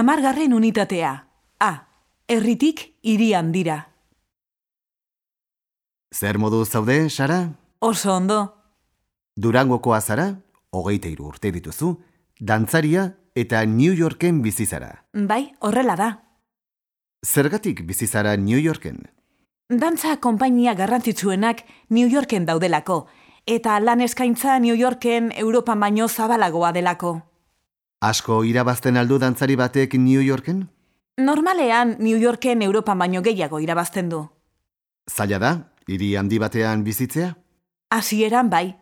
Amargarren unitatea. A. Erritik irian dira. Zer modu zaude, Sara? Oso ondo. Durangokoa zara, hogeita hiru urte dituzu, dantzaria eta New Yorken bizi zara. Bai, horrela da. Zergatik bizi zara New Yorken? Dantza konpainia garrantzitsuenak New Yorken daudelako, eta lan eskaintza New Yorken Europan baino zabalagoa delako. Asko irabazten aldu dantzari batek New Yorken? Normalean New Yorken Europan baino gehiago irabazten du. Zaila da, hiri handi batean bizitzea? Hasieran bai.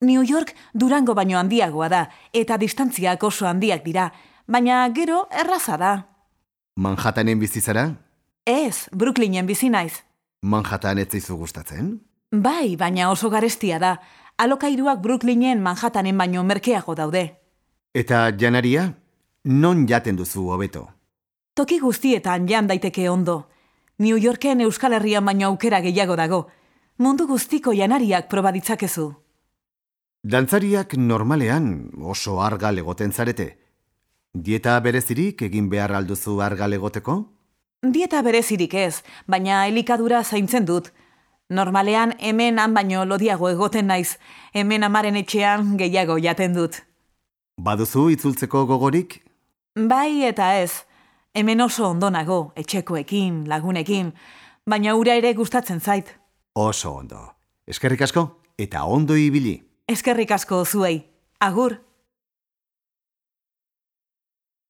New York Durango baino handiagoa da, eta distantziak oso handiak dira, baina gero erraza da. Manhattanen bizi zara? Ez, Brooklynen bizi naiz. Manhattan ez zaizu gustatzen? Bai, baina oso garestia da. Alokairuak Brooklynen Manhattanen baino merkeago daude. Eta janaria? Non jaten duzu hobeto? Toki guztietan jan daiteke ondo. New Yorken Euskal Herrian baino aukera gehiago dago. Mundu guztiko janariak proba ditzakezu. Dantzariak normalean oso argal egoten zarete. Dieta berezirik egin behar alduzu argal egoteko? Dieta berezirik ez, baina elikadura zaintzen dut. Normalean hemen han baino lodiago egoten naiz, hemen amaren etxean gehiago jaten dut. Baduzu itzultzeko gogorik? Bai eta ez, hemen oso ondo nago, etxekoekin, lagunekin, baina ura ere gustatzen zait. Oso ondo. Eskerrik asko eta ondo ibili. Eskerrik asko zuei. Agur.